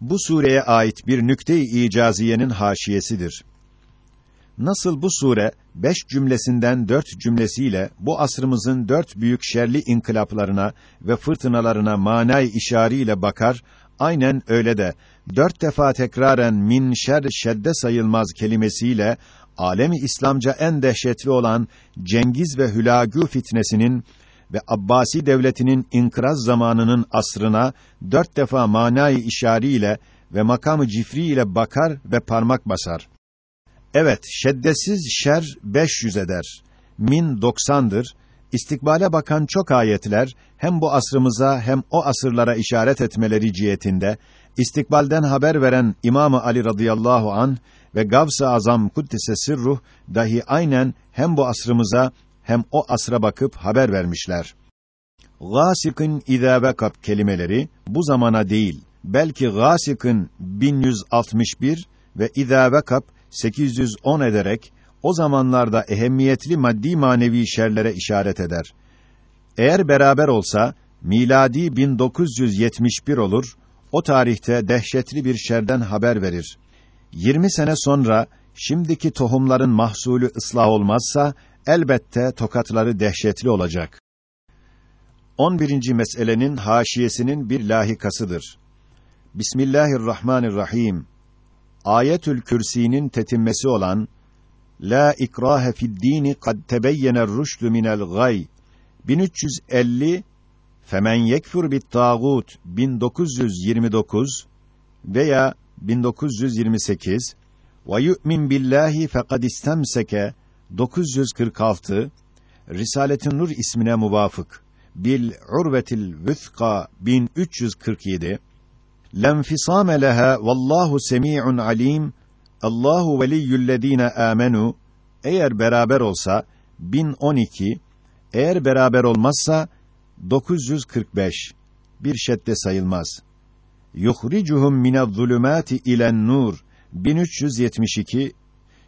bu sureye ait bir nükte-i icaziyenin haşiyesidir. Nasıl bu sure beş cümlesinden dört cümlesiyle bu asrımızın dört büyük şerli inkılaplarına ve fırtınalarına manay işariyle bakar, aynen öyle de dört defa tekraren min şer şedde sayılmaz kelimesiyle alemi İslamca en dehşetli olan Cengiz ve Hülagü fitnesinin ve Abbasi devletinin inkıraz zamanının asrına dört defa manayı işariyle ve makamı cifri ile bakar ve parmak basar. Evet, şeddesiz şer 500 eder. Min 90'dır. İstikbale bakan çok ayetler hem bu asrımıza hem o asırlara işaret etmeleri cihetinde istikbalden haber veren İmamı Ali radıyallahu an ve Gavs-ı Azam kuddise sırruh dahi aynen hem bu asrımıza hem o asra bakıp haber vermişler. Gâsikın idâ bekab kelimeleri bu zamana değil, belki gâsikın 1161 ve idâ bekab 810 ederek o zamanlarda ehemmiyetli maddi manevi şerlere işaret eder. Eğer beraber olsa miladi 1971 olur. O tarihte dehşetli bir şerden haber verir. 20 sene sonra şimdiki tohumların mahsulü ıslah olmazsa elbette tokatları dehşetli olacak. 11. meselenin haşiyesinin bir lahikasıdır. Bismillahirrahmanirrahim. Ayetül Kürsi'nin tetimmesi olan La ikrahe fid dini kad tebeyyene rüştü minel gay 1350 Femen yekfur bit tağut 1929 veya 1928 ve yu'min billahi fekad istemseke 946 Risaletün Nur ismine muvafık bil urvetil vüthqa 1347 lenfisame leha vallahu semi'un alim Allahu veliyyüllezine amenu eğer beraber olsa 1012 eğer beraber olmazsa 945 bir şedde sayılmaz. Yuhricuhum minez-zulumati ilen nur 1372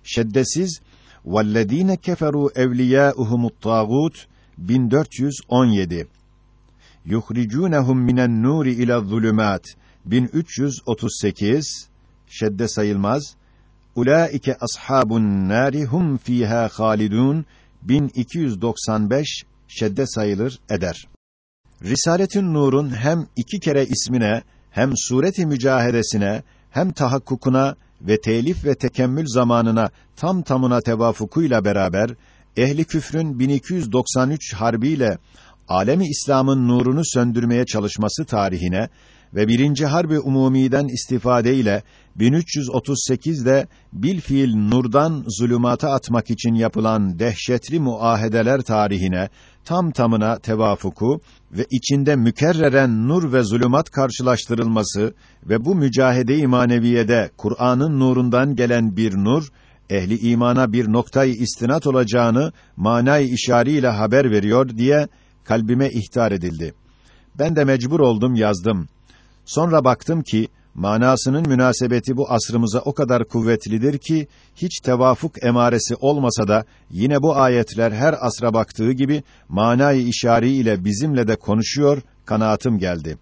şeddesiz vellezine keferu evliyâuhumut tâgut 1417 yuhricunhum minen nuri ila zulumat 1338 şedde sayılmaz. ulaike ashabun nari hum fiha halidun 1295 şedde sayılır eder. Risaletün Nur'un hem iki kere ismine hem sureti mücahedesine hem tahakkukuna ve telif ve tekemmül zamanına tam tamına tevafukuyla beraber ehli küfrün 1293 harbiyle alemi İslam'ın nurunu söndürmeye çalışması tarihine ve birinci harbi umumiden istifade ile 1338'de bil fiil nurdan zulümata atmak için yapılan dehşetli muahedeler tarihine tam tamına tevafuku ve içinde mükerreren nur ve zulümat karşılaştırılması ve bu mücahede-i maneviyede Kur'an'ın nurundan gelen bir nur ehli imana bir noktayı istinat olacağını manay işariyle haber veriyor diye kalbime ihtar edildi. Ben de mecbur oldum yazdım. Sonra baktım ki manasının münasebeti bu asrımıza o kadar kuvvetlidir ki hiç tevafuk emaresi olmasa da yine bu ayetler her asra baktığı gibi manayı işari ile bizimle de konuşuyor kanaatim geldi.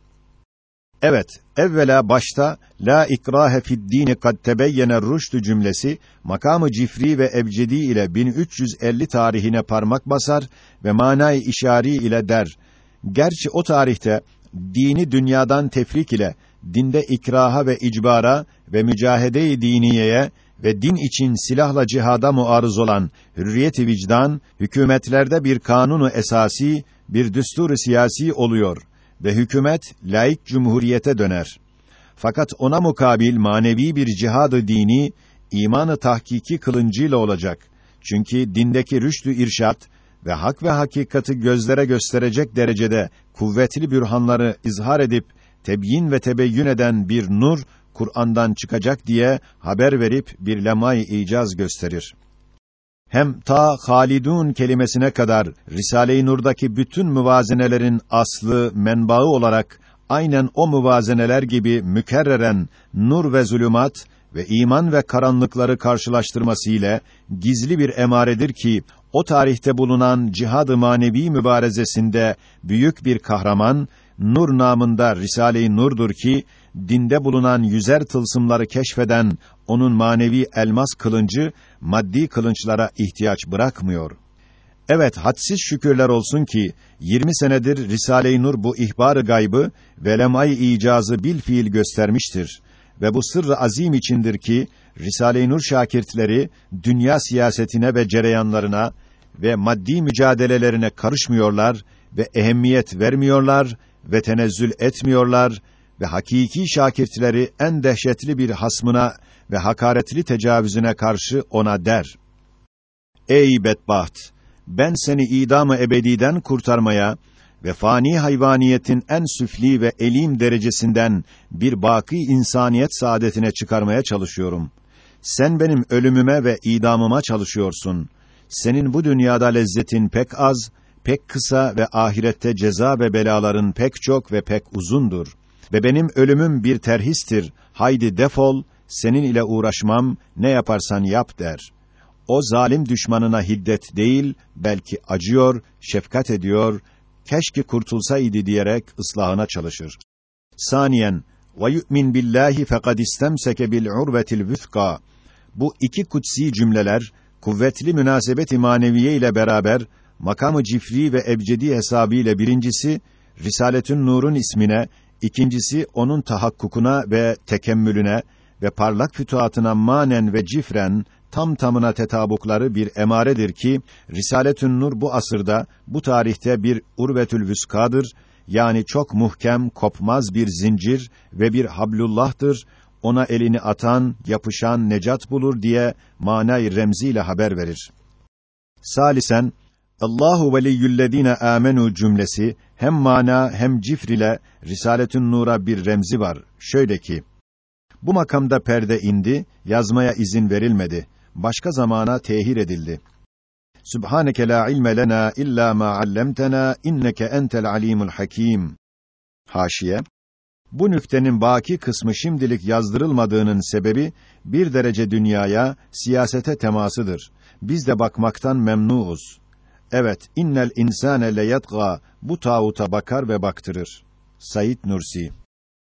Evet, evvela başta la ikrahe fid dini kad tebeyyene rüştü cümlesi makamı cifri ve ebcedi ile 1350 tarihine parmak basar ve manayı işari ile der. Gerçi o tarihte dini dünyadan tefrik ile dinde ikraha ve icbara ve mücahede-i diniyeye ve din için silahla cihada muarız olan hürriyet-i vicdan hükümetlerde bir kanunu esasi, bir düstur siyasi oluyor ve hükümet laik cumhuriyete döner. Fakat ona mukabil manevi bir cihadı dini imanı tahkiki kılıncıyla olacak. Çünkü dindeki rüştü irşat ve hak ve hakikati gözlere gösterecek derecede kuvvetli bürhanları izhar edip tebyin ve tebeyyün eden bir nur Kur'an'dan çıkacak diye haber verip bir lemay icaz gösterir. Hem ta Halidun kelimesine kadar Risale-i Nur'daki bütün müvazenelerin aslı, menbaı olarak aynen o müvazeneler gibi mükerreren nur ve zulümat ve iman ve karanlıkları karşılaştırması ile gizli bir emaredir ki o tarihte bulunan cihad-ı manevi mübarezesinde büyük bir kahraman nur namında Risale-i Nur'dur ki dinde bulunan yüzer tılsımları keşfeden onun manevi elmas kılıncı maddi kılınçlara ihtiyaç bırakmıyor. Evet, hadsiz şükürler olsun ki 20 senedir Risale-i Nur bu ihbar-ı gaybı ve lemay icazı bil fiil göstermiştir ve bu sırrı azim içindir ki Risale-i Nur şakirtleri dünya siyasetine ve cereyanlarına ve maddi mücadelelerine karışmıyorlar ve ehemmiyet vermiyorlar ve tenezzül etmiyorlar ve hakiki şakirtleri en dehşetli bir hasmına ve hakaretli tecavüzüne karşı ona der. Ey bedbaht! Ben seni idamı ebediden kurtarmaya ve fani hayvaniyetin en süfli ve elim derecesinden bir baki insaniyet saadetine çıkarmaya çalışıyorum. Sen benim ölümüme ve idamıma çalışıyorsun. Senin bu dünyada lezzetin pek az, pek kısa ve ahirette ceza ve belaların pek çok ve pek uzundur. Ve benim ölümüm bir terhistir. Haydi defol, senin ile uğraşmam, ne yaparsan yap der. O zalim düşmanına hiddet değil, belki acıyor, şefkat ediyor, keşke kurtulsaydı diyerek ıslahına çalışır. Saniyen, ve yu'min billahi fekad istemseke bil urvetil vüthqa. Bu iki kutsi cümleler, kuvvetli münasebet-i maneviye ile beraber, makamı cifri ve ebcedi hesabı birincisi, Risaletün Nur'un ismine, ikincisi onun tahakkukuna ve tekemmülüne ve parlak fütuhatına manen ve cifren tam tamına tetabukları bir emaredir ki Risaletün Nur bu asırda bu tarihte bir urvetül vüskadır yani çok muhkem kopmaz bir zincir ve bir hablullah'tır ona elini atan yapışan necat bulur diye manayı remziyle haber verir. Salisen Allahu veliyyüllezine amenu cümlesi hem mana hem cifr ile Risaletün Nur'a bir remzi var. Şöyle ki bu makamda perde indi, yazmaya izin verilmedi. Başka zamana tehir edildi. Subhaneke la ilme lena illa ma allamtena inneke entel alimul hakim. Haşiye bu nüktenin baki kısmı şimdilik yazdırılmadığının sebebi bir derece dünyaya, siyasete temasıdır. Biz de bakmaktan memnuuz. Evet, innel insane leyatga bu tağuta bakar ve baktırır. Sayit Nursi